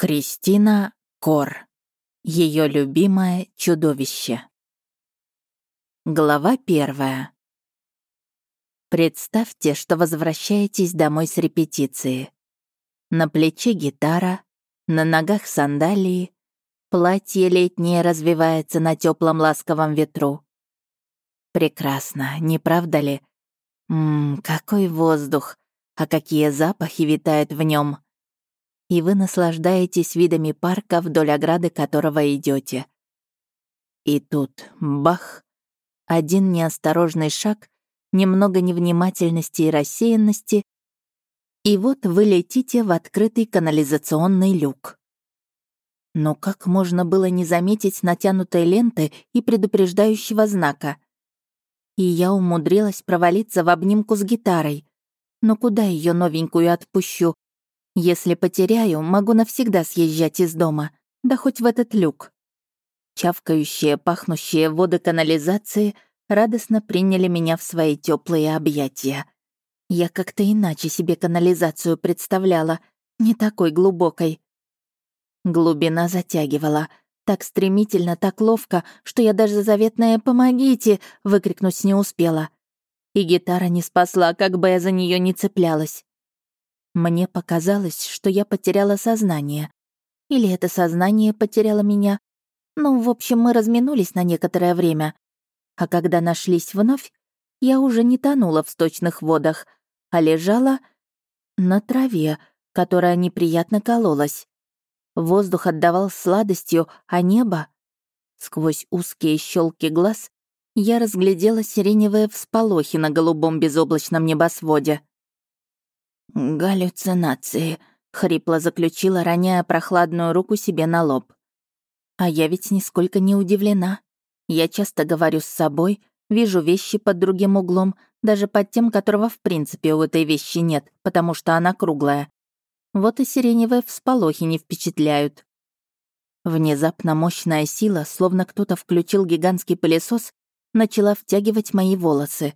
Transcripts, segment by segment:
Кристина Кор. Ее любимое чудовище. Глава первая. Представьте, что возвращаетесь домой с репетиции. На плече гитара, на ногах сандалии, платье летнее развивается на теплом ласковом ветру. Прекрасно, не правда ли? Ммм, какой воздух, а какие запахи витают в нем и вы наслаждаетесь видами парка, вдоль ограды которого идете. И тут бах! Один неосторожный шаг, немного невнимательности и рассеянности, и вот вы летите в открытый канализационный люк. Но как можно было не заметить натянутой ленты и предупреждающего знака? И я умудрилась провалиться в обнимку с гитарой. Но куда ее новенькую отпущу, если потеряю, могу навсегда съезжать из дома, да хоть в этот люк. Чавкающие, пахнущие воды канализации радостно приняли меня в свои теплые объятия. Я как-то иначе себе канализацию представляла, не такой глубокой. Глубина затягивала, так стремительно, так ловко, что я даже заветное «помогите!» выкрикнуть не успела. И гитара не спасла, как бы я за нее не цеплялась. Мне показалось, что я потеряла сознание. Или это сознание потеряло меня. Ну, в общем, мы разминулись на некоторое время. А когда нашлись вновь, я уже не тонула в сточных водах, а лежала на траве, которая неприятно кололась. Воздух отдавал сладостью, а небо... Сквозь узкие щелки глаз я разглядела сиреневые всполохи на голубом безоблачном небосводе. «Галлюцинации», — хрипло заключила, роняя прохладную руку себе на лоб. А я ведь нисколько не удивлена. Я часто говорю с собой, вижу вещи под другим углом, даже под тем, которого в принципе у этой вещи нет, потому что она круглая. Вот и сиреневые всполохи не впечатляют. Внезапно мощная сила, словно кто-то включил гигантский пылесос, начала втягивать мои волосы.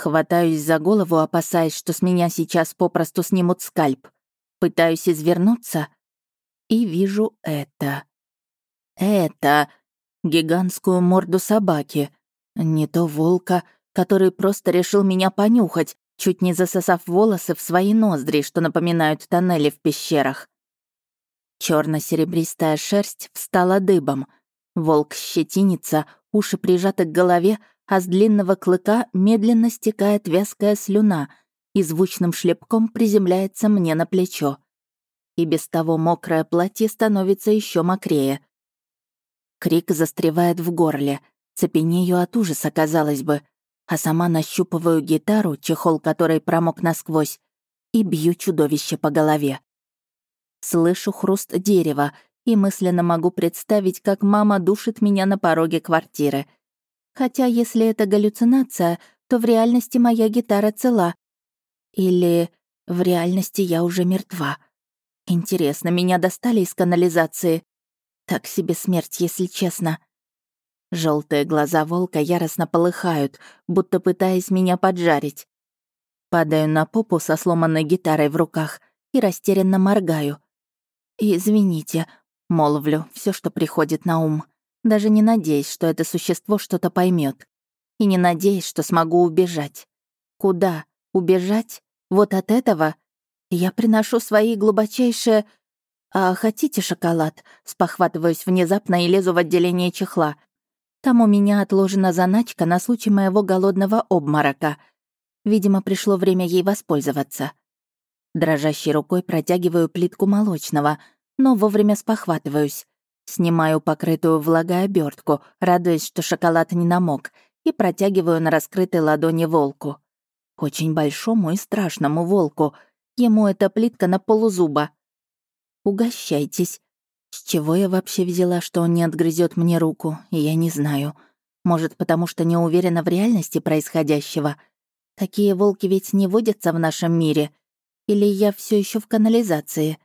Хватаюсь за голову, опасаясь, что с меня сейчас попросту снимут скальп. Пытаюсь извернуться и вижу это. Это гигантскую морду собаки. Не то волка, который просто решил меня понюхать, чуть не засосав волосы в свои ноздри, что напоминают тоннели в пещерах. черно серебристая шерсть встала дыбом. Волк щетинится, уши прижаты к голове, а с длинного клыка медленно стекает вязкая слюна и звучным шлепком приземляется мне на плечо. И без того мокрое платье становится еще мокрее. Крик застревает в горле, цепенею от ужаса, казалось бы, а сама нащупываю гитару, чехол которой промок насквозь, и бью чудовище по голове. Слышу хруст дерева и мысленно могу представить, как мама душит меня на пороге квартиры — Хотя если это галлюцинация, то в реальности моя гитара цела. Или в реальности я уже мертва. Интересно, меня достали из канализации? Так себе смерть, если честно. Желтые глаза волка яростно полыхают, будто пытаясь меня поджарить. Падаю на попу со сломанной гитарой в руках и растерянно моргаю. «Извините», — молвлю, все, что приходит на ум даже не надеясь, что это существо что-то поймет, и не надеясь, что смогу убежать. Куда? Убежать? Вот от этого? Я приношу свои глубочайшие... «А хотите шоколад?» Спохватываюсь внезапно и лезу в отделение чехла. Там у меня отложена заначка на случай моего голодного обморока. Видимо, пришло время ей воспользоваться. Дрожащей рукой протягиваю плитку молочного, но вовремя спохватываюсь. Снимаю покрытую влагой обертку, радуясь, что шоколад не намок, и протягиваю на раскрытой ладони волку. Очень большому и страшному волку. Ему эта плитка на полузуба. Угощайтесь. С чего я вообще взяла, что он не отгрызет мне руку, я не знаю. Может, потому что не уверена в реальности происходящего. Такие волки ведь не водятся в нашем мире. Или я все еще в канализации.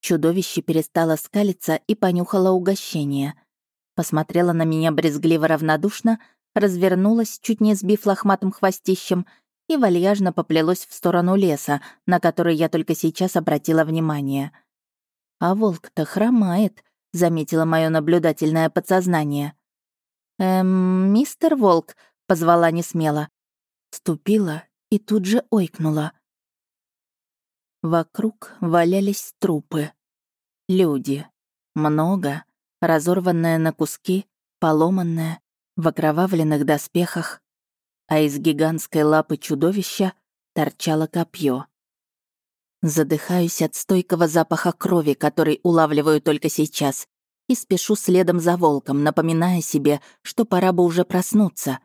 Чудовище перестало скалиться и понюхало угощение. Посмотрела на меня брезгливо-равнодушно, развернулась, чуть не сбив лохматым хвостищем, и вальяжно поплелось в сторону леса, на который я только сейчас обратила внимание. А волк-то хромает, заметила мое наблюдательное подсознание. «Эм, мистер Волк», — позвала несмело. Ступила и тут же ойкнула. Вокруг валялись трупы. Люди. Много. Разорванная на куски, поломанная, в окровавленных доспехах. А из гигантской лапы чудовища торчало копье. Задыхаюсь от стойкого запаха крови, который улавливаю только сейчас, и спешу следом за волком, напоминая себе, что пора бы уже проснуться.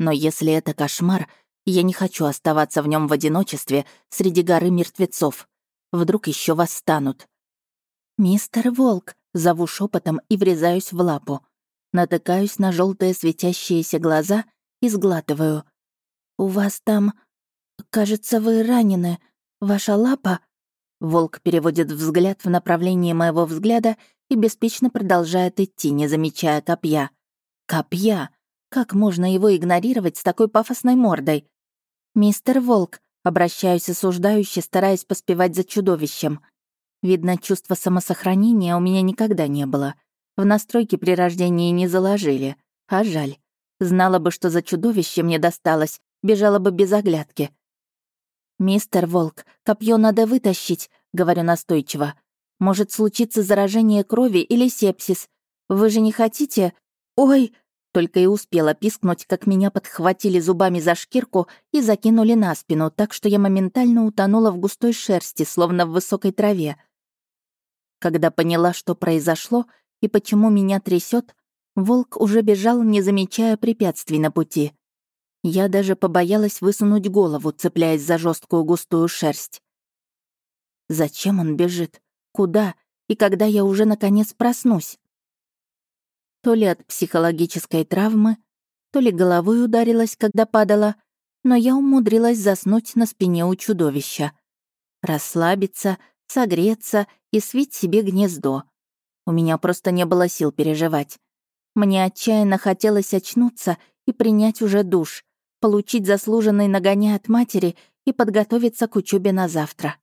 Но если это кошмар, я не хочу оставаться в нем в одиночестве среди горы мертвецов. Вдруг еще восстанут. «Мистер Волк», — зову шепотом и врезаюсь в лапу. Натыкаюсь на желтые светящиеся глаза и сглатываю. «У вас там... Кажется, вы ранены. Ваша лапа...» Волк переводит взгляд в направлении моего взгляда и беспечно продолжает идти, не замечая копья. Копья! Как можно его игнорировать с такой пафосной мордой? «Мистер Волк», — обращаюсь осуждающе, стараясь поспевать за чудовищем. Видно, чувство самосохранения у меня никогда не было. В настройки при рождении не заложили. А жаль. Знала бы, что за чудовище мне досталось, бежала бы без оглядки. «Мистер Волк, копье надо вытащить», — говорю настойчиво. «Может случиться заражение крови или сепсис. Вы же не хотите...» «Ой!» Только и успела пискнуть, как меня подхватили зубами за шкирку и закинули на спину, так что я моментально утонула в густой шерсти, словно в высокой траве. Когда поняла, что произошло и почему меня трясет, волк уже бежал, не замечая препятствий на пути. Я даже побоялась высунуть голову, цепляясь за жесткую густую шерсть. Зачем он бежит? Куда? И когда я уже наконец проснусь? То ли от психологической травмы, то ли головой ударилась, когда падала, но я умудрилась заснуть на спине у чудовища. Расслабиться, согреться и свить себе гнездо. У меня просто не было сил переживать. Мне отчаянно хотелось очнуться и принять уже душ, получить заслуженный нагоняй от матери и подготовиться к учебе на завтра.